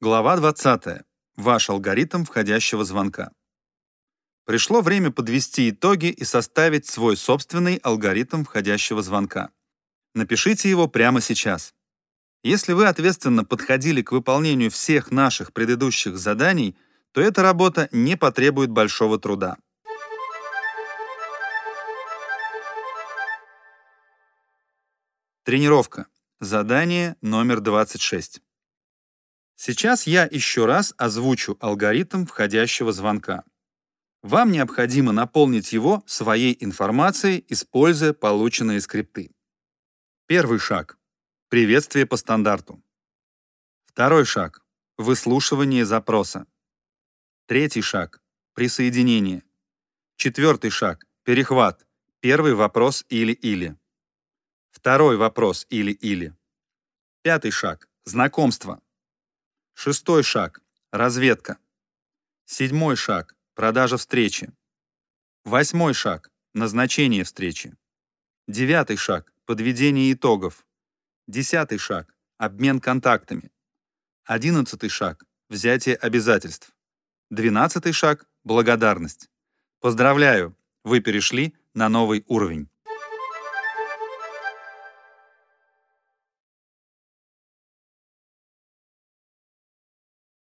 Глава 20. Ваш алгоритм входящего звонка. Пришло время подвести итоги и составить свой собственный алгоритм входящего звонка. Напишите его прямо сейчас. Если вы ответственно подходили к выполнению всех наших предыдущих заданий, то эта работа не потребует большого труда. Тренировка. Задание номер 26. Сейчас я еще раз озвучу алгоритм входящего звонка. Вам необходимо наполнить его своей информацией, используя полученные скрипты. Первый шаг. Приветствие по стандарту. Второй шаг. Выслушивание запроса. Третий шаг. Присоединение. Четвертый шаг. Перехват. Первый вопрос или-или. Второй вопрос или-или. Пятый шаг. Знакомство. Шестой шаг. Разведка. Седьмой шаг. Продажа встречи. Восьмой шаг. Назначение встречи. Девятый шаг. Подведение итогов. Десятый шаг. Обмен контактами. Одиннадцатый шаг. Взятие обязательств. Двенадцатый шаг. Благодарность. Поздравляю, вы перешли на новый уровень.